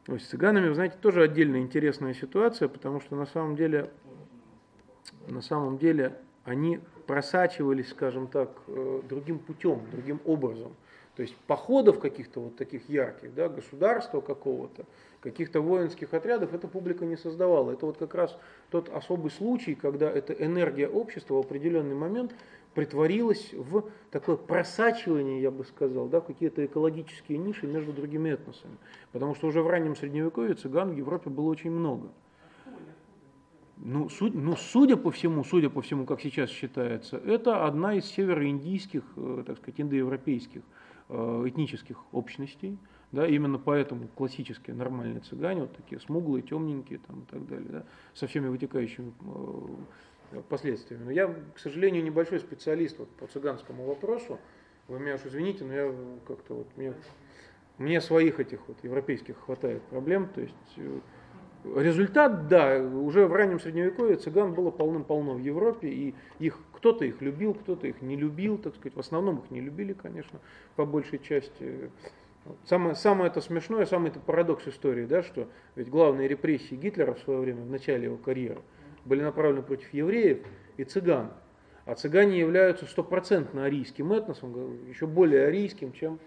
Ой, с цыганами, вы знаете, тоже отдельная интересная ситуация, потому что на самом деле, на самом деле они просачивались, скажем так, э, другим путем, другим образом. То есть походов каких-то вот таких ярких, да, государства какого-то, каких-то воинских отрядов эта публика не создавала. Это вот как раз тот особый случай, когда эта энергия общества в определенный момент притворилась в такое просачивание, я бы сказал, да, какие-то экологические ниши между другими этносами. Потому что уже в раннем Средневековье цыган в Европе было очень много. Ну, суд, ну, судя по всему, судя по всему, как сейчас считается, это одна из североиндийских, э, так сказать, индоевропейских Э, этнических общностей, да, именно поэтому классические нормальные цыгане, вот такие смуглые, темненькие там, и так далее, да, со всеми вытекающими э, последствиями. Но я, к сожалению, небольшой специалист вот, по цыганскому вопросу, вы меня уж извините, но я как-то вот, мне, мне своих этих вот европейских хватает проблем, то есть э, Результат, да, уже в раннем средневековье цыган было полным-полно в Европе, и их кто-то их любил, кто-то их не любил, так сказать, в основном их не любили, конечно, по большей части. Самое, самое это смешное, самый это парадокс истории, да, что ведь главные репрессии Гитлера в свое время, в начале его карьеры, были направлены против евреев и цыган. А цыгане являются стопроцентно арийским этносом, еще более арийским, чем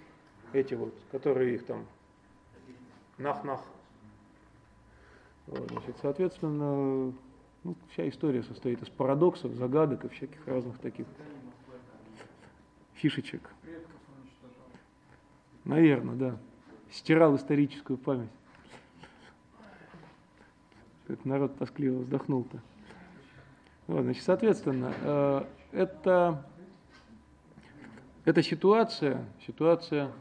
эти вот, которые их там нах-нах вот, значит, соответственно, ну, вся история состоит из парадоксов, загадок и всяких разных таких фишечек. Наверное, да. Стирал историческую память. Как народ тоскливо вздохнул-то. Вот, значит, соответственно, э, это, это ситуация, ситуация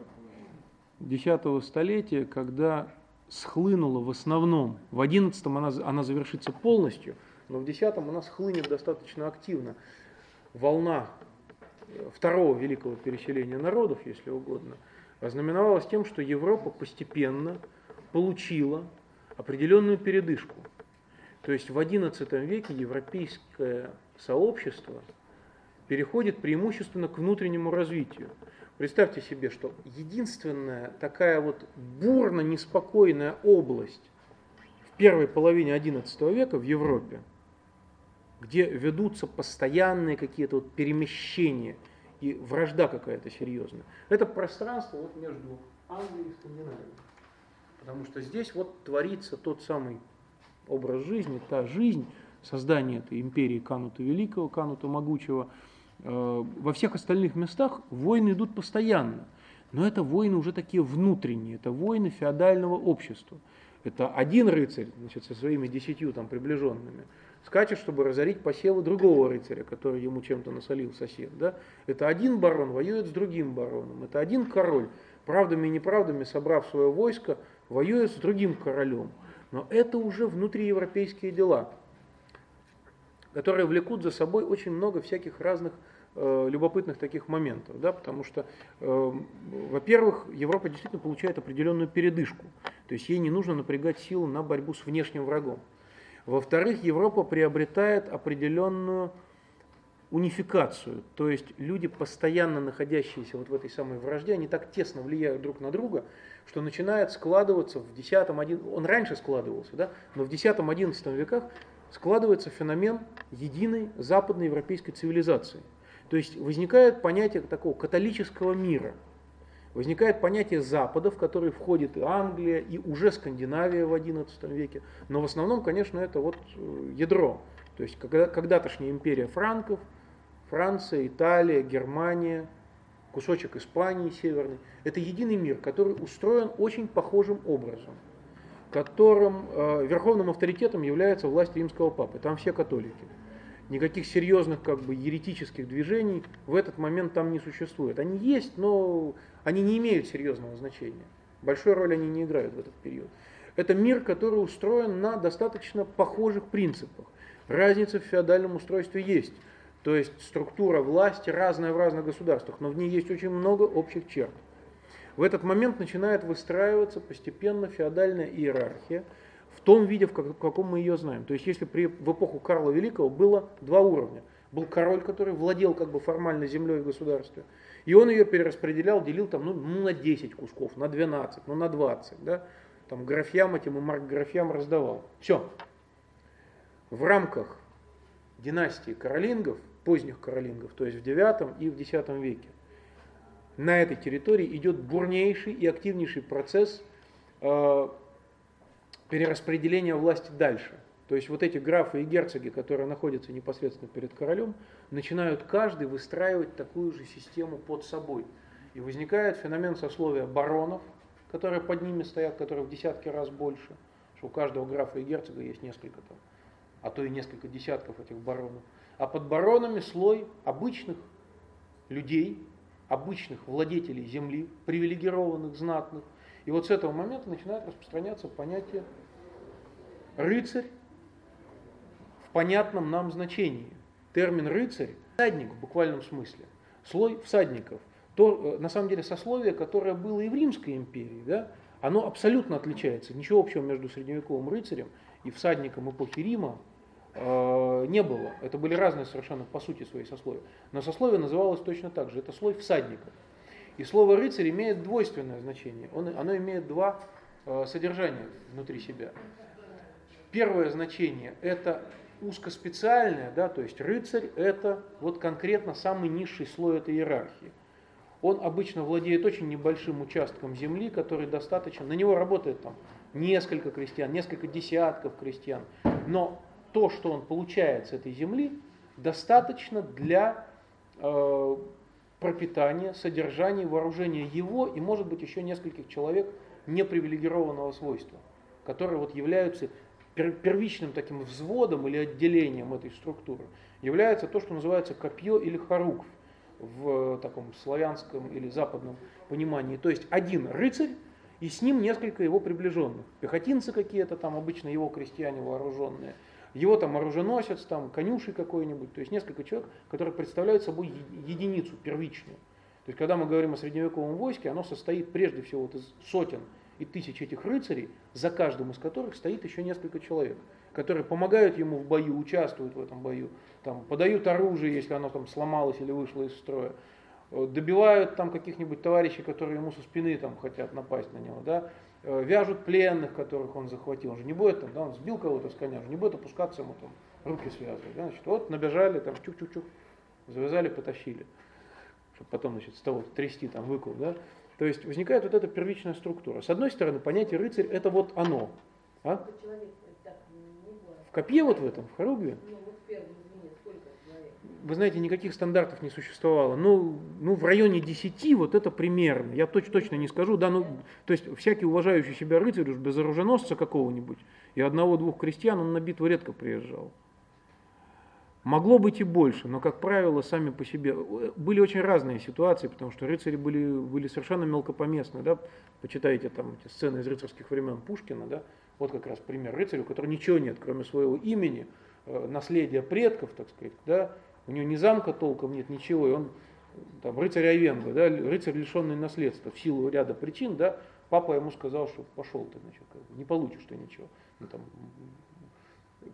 десятого столетия, когда схлынула в основном. В одиннадцатом она, она завершится полностью, но в десятом она схлынет достаточно активно. Волна э, второго великого переселения народов, если угодно, ознаменовалась тем, что Европа постепенно получила определенную передышку. То есть в XI веке европейское сообщество переходит преимущественно к внутреннему развитию. Представьте себе, что единственная такая вот бурно неспокойная область в первой половине XI века в Европе, где ведутся постоянные какие-то вот перемещения и вражда какая-то серьезная, это пространство вот между Англией и Скандинавией. Потому что здесь вот творится тот самый образ жизни, та жизнь, создание этой империи Канута Великого, Канута Могучего – Э, во всех остальных местах войны идут постоянно, но это войны уже такие внутренние, это войны феодального общества. Это один рыцарь значит, со своими десятью там, приближенными скачет, чтобы разорить посевы другого рыцаря, который ему чем-то насолил сосед. Да? Это один барон воюет с другим бароном. Это один король, правдами и неправдами, собрав свое войско, воюет с другим королем. Но это уже внутриевропейские дела которые влекут за собой очень много всяких разных э, любопытных таких моментов, да, потому что, э, во-первых, Европа действительно получает определенную передышку, то есть ей не нужно напрягать силу на борьбу с внешним врагом. Во-вторых, Европа приобретает определенную унификацию, то есть люди, постоянно находящиеся вот в этой самой вражде, они так тесно влияют друг на друга, что начинает складываться в 10 11 он раньше складывался, да, но в 10-11 веках складывается феномен единой западной европейской цивилизации. То есть возникает понятие такого католического мира, возникает понятие Запада, в который входит и Англия, и уже Скандинавия в XI веке, но в основном, конечно, это вот э, ядро. То есть когда, когда-тошняя империя франков, Франция, Италия, Германия, кусочек Испании северный. Это единый мир, который устроен очень похожим образом, которым э, верховным авторитетом является власть римского папы. Там все католики. Никаких серьезных как бы еретических движений в этот момент там не существует. Они есть, но они не имеют серьезного значения. Большой роли они не играют в этот период. Это мир, который устроен на достаточно похожих принципах. Разница в феодальном устройстве есть. То есть структура власти разная в разных государствах, но в ней есть очень много общих черт. В этот момент начинает выстраиваться постепенно феодальная иерархия в том виде, в каком мы ее знаем. То есть если при, в эпоху Карла Великого было два уровня. Был король, который владел как бы формально землей и государством, и он ее перераспределял, делил там ну, ну на 10 кусков, на 12, ну на 20. Да? Там графьям этим и маркграфьям раздавал. Все. В рамках династии каролингов поздних каролингов, то есть в IX и в X веке. На этой территории идет бурнейший и активнейший процесс э, перераспределения власти дальше. То есть вот эти графы и герцоги, которые находятся непосредственно перед королем, начинают каждый выстраивать такую же систему под собой. И возникает феномен сословия баронов, которые под ними стоят, которые в десятки раз больше, что у каждого графа и герцога есть несколько там, а то и несколько десятков этих баронов а под баронами слой обычных людей, обычных владетелей земли, привилегированных, знатных. И вот с этого момента начинает распространяться понятие рыцарь в понятном нам значении. Термин рыцарь – всадник в буквальном смысле, слой всадников. То, э, на самом деле, сословие, которое было и в Римской империи, да, оно абсолютно отличается. Ничего общего между средневековым рыцарем и всадником эпохи Рима не было. Это были разные совершенно по сути свои сословия. Но сословие называлось точно так же. Это слой всадников. И слово рыцарь имеет двойственное значение. Он, оно имеет два э, содержания внутри себя. Первое значение это узкоспециальное, да, то есть рыцарь это вот конкретно самый низший слой этой иерархии. Он обычно владеет очень небольшим участком земли, который достаточно, на него работает там несколько крестьян, несколько десятков крестьян, но то, что он получает с этой земли, достаточно для э, пропитания, содержания, вооружения его и, может быть, еще нескольких человек непривилегированного свойства, которые вот являются первичным таким взводом или отделением этой структуры, является то, что называется копье или харукв в таком славянском или западном понимании. То есть один рыцарь и с ним несколько его приближенных. Пехотинцы какие-то там, обычно его крестьяне вооруженные – его там оруженосец, там конюший какой-нибудь, то есть несколько человек, которые представляют собой единицу первичную. То есть когда мы говорим о средневековом войске, оно состоит прежде всего вот из сотен и тысяч этих рыцарей, за каждым из которых стоит еще несколько человек, которые помогают ему в бою, участвуют в этом бою, там, подают оружие, если оно там сломалось или вышло из строя, э, добивают там каких-нибудь товарищей, которые ему со спины там хотят напасть на него, да, вяжут пленных, которых он захватил. Он же не будет там, да, он сбил кого-то с коня, он же не будет опускаться ему там, руки связывать. Да, значит, вот набежали, там, чук-чук-чук, завязали, потащили. Чтобы потом, значит, с того трясти там выкуп, да. То есть возникает вот эта первичная структура. С одной стороны, понятие рыцарь это вот оно. А? В копье вот в этом, в хоругве? Ну, вы знаете, никаких стандартов не существовало. Ну, ну в районе 10 вот это примерно. Я точно, точно не скажу. Да, ну, то есть всякий уважающий себя рыцарь уж без оруженосца какого-нибудь и одного-двух крестьян он на битву редко приезжал. Могло быть и больше, но, как правило, сами по себе были очень разные ситуации, потому что рыцари были, были совершенно мелкопоместны. Да? Почитайте там эти сцены из рыцарских времен Пушкина. Да? Вот как раз пример рыцаря, у которого ничего нет, кроме своего имени, э, наследия предков, так сказать, да? У него ни замка толком нет, ничего, и он там, рыцарь Айвенго, да, рыцарь лишенный наследства в силу ряда причин, да, папа ему сказал, что пошел ты, значит, не получишь ты ничего. Ну, там,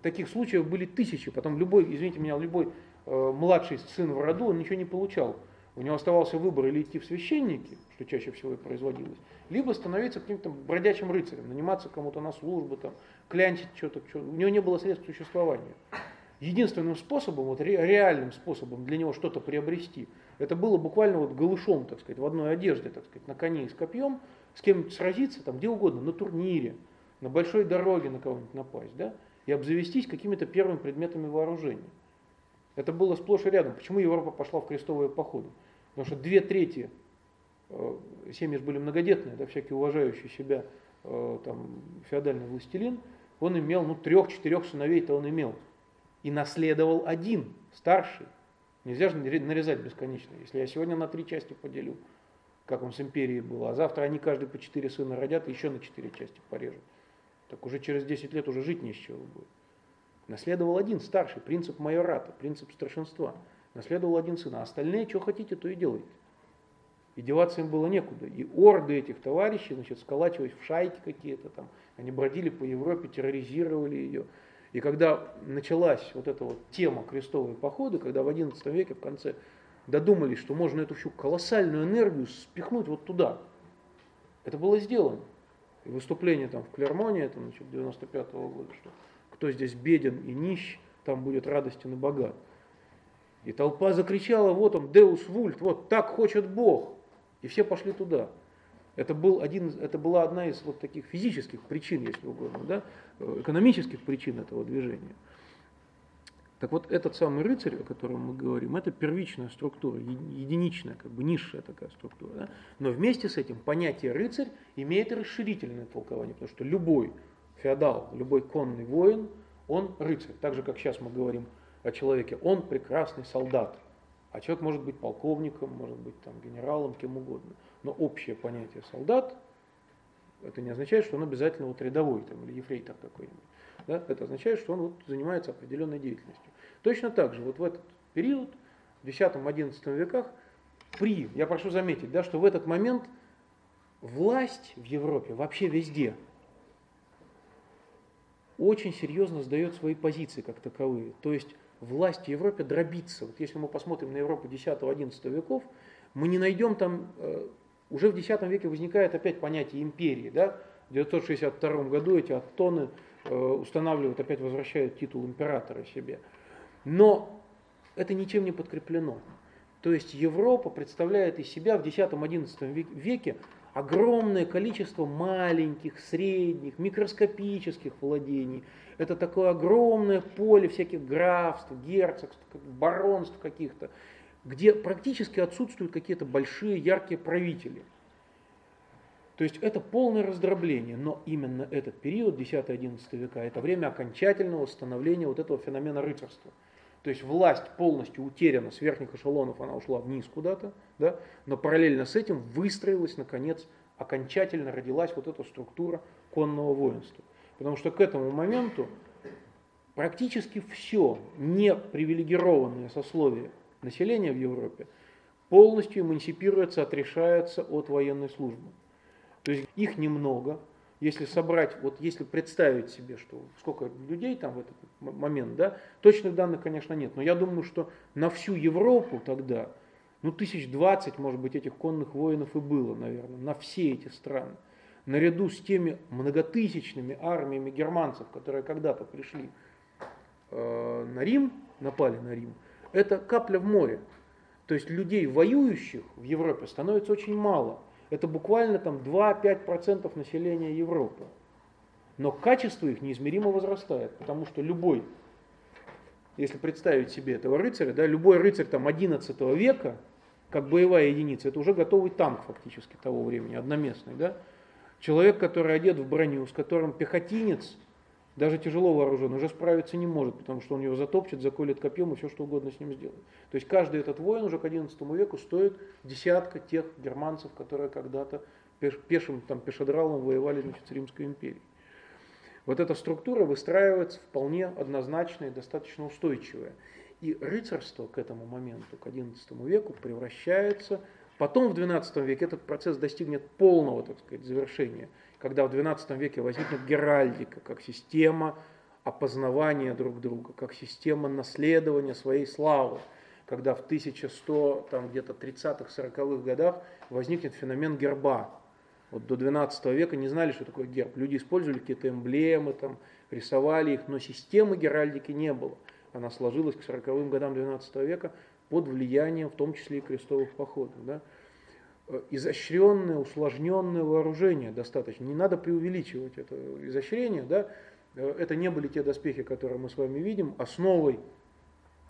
таких случаев были тысячи. Потом любой, извините меня, любой э, младший сын в роду, он ничего не получал. У него оставался выбор или идти в священники, что чаще всего и производилось, либо становиться каким-то бродячим рыцарем, наниматься кому-то на службу, там, клянчить что-то. Что у него не было средств к существованию. Единственным способом, вот реальным способом для него что-то приобрести, это было буквально вот голышом, так сказать, в одной одежде, так сказать, на коне и с копьем, с кем сразиться, там, где угодно, на турнире, на большой дороге на кого-нибудь напасть, да, и обзавестись какими-то первыми предметами вооружения. Это было сплошь и рядом. Почему Европа пошла в крестовые походы? Потому что две трети э, семьи были многодетные, да, всякий уважающий себя э, там, феодальный властелин, он имел, ну, трех-четырех сыновей-то он имел. И наследовал один, старший. Нельзя же нарезать бесконечно. Если я сегодня на три части поделю, как он с империей был, а завтра они каждый по четыре сына родят еще на четыре части порежут. Так уже через 10 лет уже жить не с чего будет. Наследовал один старший, принцип майората, принцип старшинства. Наследовал один сын, а остальные, что хотите, то и делайте. И деваться им было некуда. И орды этих товарищей, значит, сколачивались в шайки какие-то там. Они бродили по Европе, терроризировали ее. И когда началась вот эта вот тема крестовые походы, когда в XI веке в конце додумались, что можно эту всю колоссальную энергию спихнуть вот туда, это было сделано. И выступление там в Клермоне, это значит, 95 -го года, что кто здесь беден и нищ, там будет радостен и богат. И толпа закричала, вот он, Деус Вульт, вот так хочет Бог. И все пошли туда. Это, был один, это была одна из вот таких физических причин, если угодно, да, экономических причин этого движения. Так вот, этот самый рыцарь, о котором мы говорим, это первичная структура, единичная, как бы низшая такая структура. Да? Но вместе с этим понятие рыцарь имеет расширительное толкование, потому что любой феодал, любой конный воин, он рыцарь. Так же, как сейчас мы говорим о человеке, он прекрасный солдат. А человек может быть полковником, может быть там, генералом, кем угодно. Но общее понятие солдат, это не означает, что он обязательно вот рядовой там, или ефрейтор какой-нибудь. Да? Это означает, что он вот занимается определенной деятельностью. Точно так же вот в этот период, в X-XI веках, при, я прошу заметить, да, что в этот момент власть в Европе вообще везде очень серьезно сдает свои позиции как таковые. То есть власть в Европе дробится. Вот если мы посмотрим на Европу X-XI веков, мы не найдем там, э, уже в X веке возникает опять понятие империи. Да? В 962 году эти аттоны э, устанавливают, опять возвращают титул императора себе. Но это ничем не подкреплено. То есть Европа представляет из себя в X-XI веке огромное количество маленьких, средних, микроскопических владений. Это такое огромное поле всяких графств, герцогств, баронств каких-то, где практически отсутствуют какие-то большие, яркие правители. То есть это полное раздробление, но именно этот период, 10-11 века, это время окончательного становления вот этого феномена рыцарства. То есть власть полностью утеряна с верхних эшелонов, она ушла вниз куда-то, да? но параллельно с этим выстроилась, наконец, окончательно родилась вот эта структура конного воинства. Потому что к этому моменту практически все не привилегированное населения в Европе полностью эмансипируется, отрешается от военной службы. То есть их немного, если собрать, вот если представить себе, что сколько людей там в этот момент, да, точных данных, конечно, нет, но я думаю, что на всю Европу тогда, ну, тысяч двадцать, может быть, этих конных воинов и было, наверное, на все эти страны. Наряду с теми многотысячными армиями германцев, которые когда-то пришли э, на Рим, напали на Рим, это капля в море. То есть людей, воюющих в Европе, становится очень мало – это буквально там 2-5% населения Европы. Но качество их неизмеримо возрастает, потому что любой, если представить себе этого рыцаря, да, любой рыцарь там 11 века, как боевая единица, это уже готовый танк фактически того времени, одноместный. Да? Человек, который одет в броню, с которым пехотинец – даже тяжело вооруженный, уже справиться не может, потому что он его затопчет, заколет копьем и все что угодно с ним сделает. То есть каждый этот воин уже к XI веку стоит десятка тех германцев, которые когда-то пешим там, пешедралом воевали значит, с Римской империей. Вот эта структура выстраивается вполне однозначная и достаточно устойчивая. И рыцарство к этому моменту, к XI веку, превращается, потом в XII веке этот процесс достигнет полного, так сказать, завершения – когда в XII веке возникнет геральдика как система опознавания друг друга, как система наследования своей славы, когда в 1100, там где-то 30-х, 40-х годах возникнет феномен герба. Вот до 12 века не знали, что такое герб. Люди использовали какие-то эмблемы, там, рисовали их, но системы геральдики не было. Она сложилась к 40-м годам 12 века под влиянием, в том числе и крестовых походов. Да? Изощренное, усложненное вооружение достаточно. Не надо преувеличивать это изощрение. Да? Это не были те доспехи, которые мы с вами видим. Основой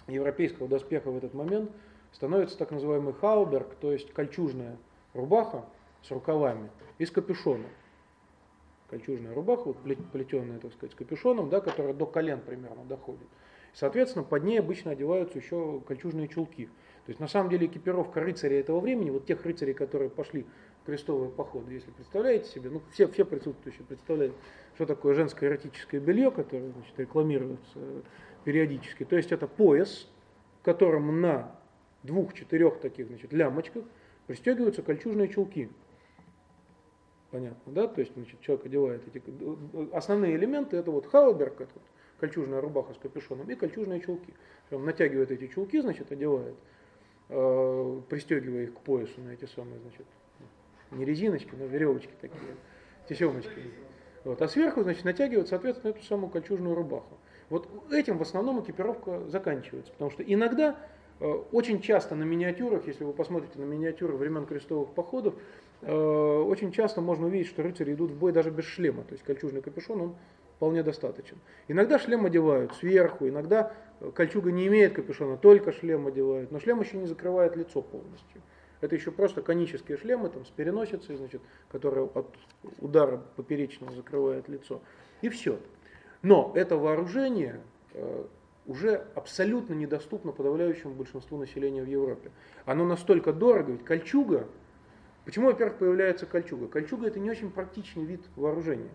европейского доспеха в этот момент становится так называемый хауберг, то есть кольчужная рубаха с рукавами и с капюшоном. Кольчужная рубаха, вот плетеная, так сказать, с капюшоном, да, которая до колен примерно доходит. Соответственно, под ней обычно одеваются еще кольчужные чулки. То есть на самом деле экипировка рыцарей этого времени, вот тех рыцарей, которые пошли в крестовые походы, если представляете себе, ну все, все присутствующие представляют, что такое женское эротическое белье, которое значит, рекламируется периодически. То есть это пояс, в котором на двух-четырех таких значит, лямочках пристегиваются кольчужные чулки. Понятно, да? То есть значит, человек одевает эти... Основные элементы это вот вот, кольчужная рубаха с капюшоном и кольчужные чулки. Он натягивает эти чулки, значит, одевает, э, пристегивая их к поясу на эти самые, значит, не резиночки, но веревочки такие, тесемочки. Вот. А сверху, значит, натягивает, соответственно, эту самую кольчужную рубаху. Вот этим в основном экипировка заканчивается, потому что иногда, э, очень часто на миниатюрах, если вы посмотрите на миниатюры времен крестовых походов, э, очень часто можно увидеть, что рыцари идут в бой даже без шлема, то есть кольчужный капюшон, он вполне достаточен. Иногда шлем одевают сверху, иногда э, кольчуга не имеет капюшона, только шлем одевают, но шлем еще не закрывает лицо полностью. Это еще просто конические шлемы там, с переносицей, значит, которые от удара поперечного закрывают лицо. И все. Но это вооружение э, уже абсолютно недоступно подавляющему большинству населения в Европе. Оно настолько дорого, ведь кольчуга, почему, во-первых, появляется кольчуга? Кольчуга это не очень практичный вид вооружения.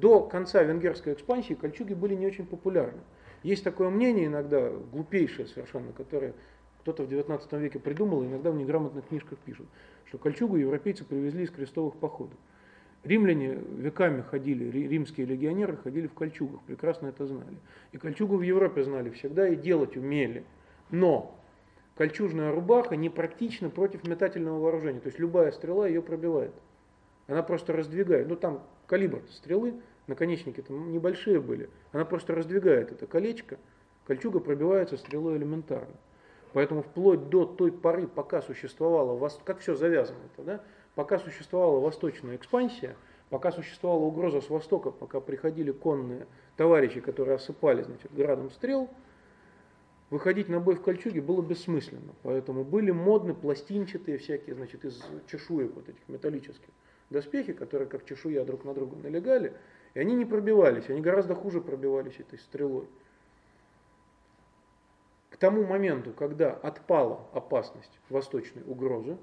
До конца венгерской экспансии кольчуги были не очень популярны. Есть такое мнение иногда, глупейшее совершенно, которое кто-то в 19 веке придумал, иногда в неграмотных книжках пишут, что кольчугу европейцы привезли из крестовых походов. Римляне веками ходили, римские легионеры ходили в кольчугах, прекрасно это знали. И кольчугу в Европе знали всегда и делать умели. Но кольчужная рубаха непрактична против метательного вооружения. То есть любая стрела ее пробивает. Она просто раздвигает. Ну там калибр стрелы, наконечники там небольшие были. Она просто раздвигает это колечко. Кольчуга пробивается стрелой элементарно. Поэтому вплоть до той поры, пока существовала, как все завязано это, да, пока существовала восточная экспансия, пока существовала угроза с востока, пока приходили конные товарищи, которые осыпали значит, градом стрел, выходить на бой в кольчуге было бессмысленно. Поэтому были модны пластинчатые всякие, значит, из чешуек вот этих металлических доспехи, которые как чешуя друг на друга налегали, и они не пробивались, они гораздо хуже пробивались этой стрелой. К тому моменту, когда отпала опасность восточной угрозы,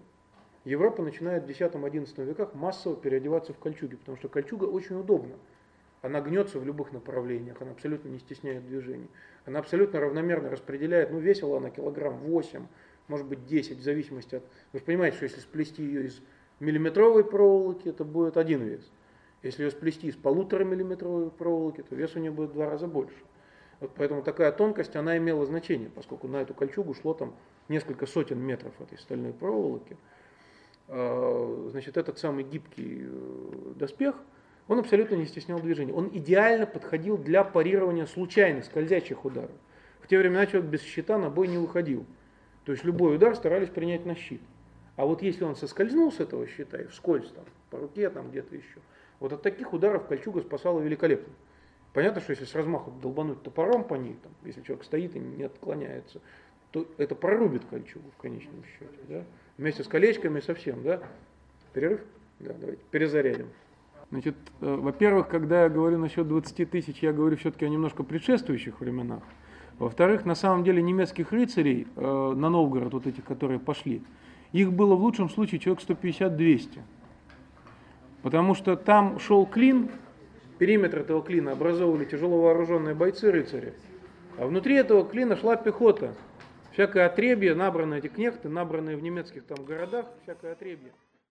Европа начинает в X-XI веках массово переодеваться в кольчуги, потому что кольчуга очень удобна. Она гнется в любых направлениях, она абсолютно не стесняет движений. Она абсолютно равномерно распределяет, ну весила она килограмм 8, может быть 10, в зависимости от... Вы же понимаете, что если сплести ее из миллиметровой проволоки, это будет один вес. Если ее сплести из полутора миллиметровой проволоки, то вес у нее будет в два раза больше. Вот поэтому такая тонкость, она имела значение, поскольку на эту кольчугу шло там несколько сотен метров этой стальной проволоки. А, значит, этот самый гибкий э, доспех, он абсолютно не стеснял движения. Он идеально подходил для парирования случайных, скользящих ударов. В те времена человек без щита на бой не выходил. То есть любой удар старались принять на щит. А вот если он соскользнул с этого щита и вскользь там, по руке, там где-то еще, вот от таких ударов кольчуга спасала великолепно. Понятно, что если с размаху долбануть топором по ней, там, если человек стоит и не отклоняется, то это прорубит кольчугу в конечном счете. Да? Вместе с колечками совсем, да? Перерыв? Да, давайте перезарядим. Значит, э, во-первых, когда я говорю насчет 20 тысяч, я говорю все-таки о немножко предшествующих временах. Во-вторых, на самом деле немецких рыцарей э, на Новгород, вот этих, которые пошли, их было в лучшем случае человек 150-200. Потому что там шел клин, периметр этого клина образовывали тяжело вооруженные бойцы-рыцари, а внутри этого клина шла пехота, всякое отребье, набранные эти кнехты, набранные в немецких там городах, всякое отребье.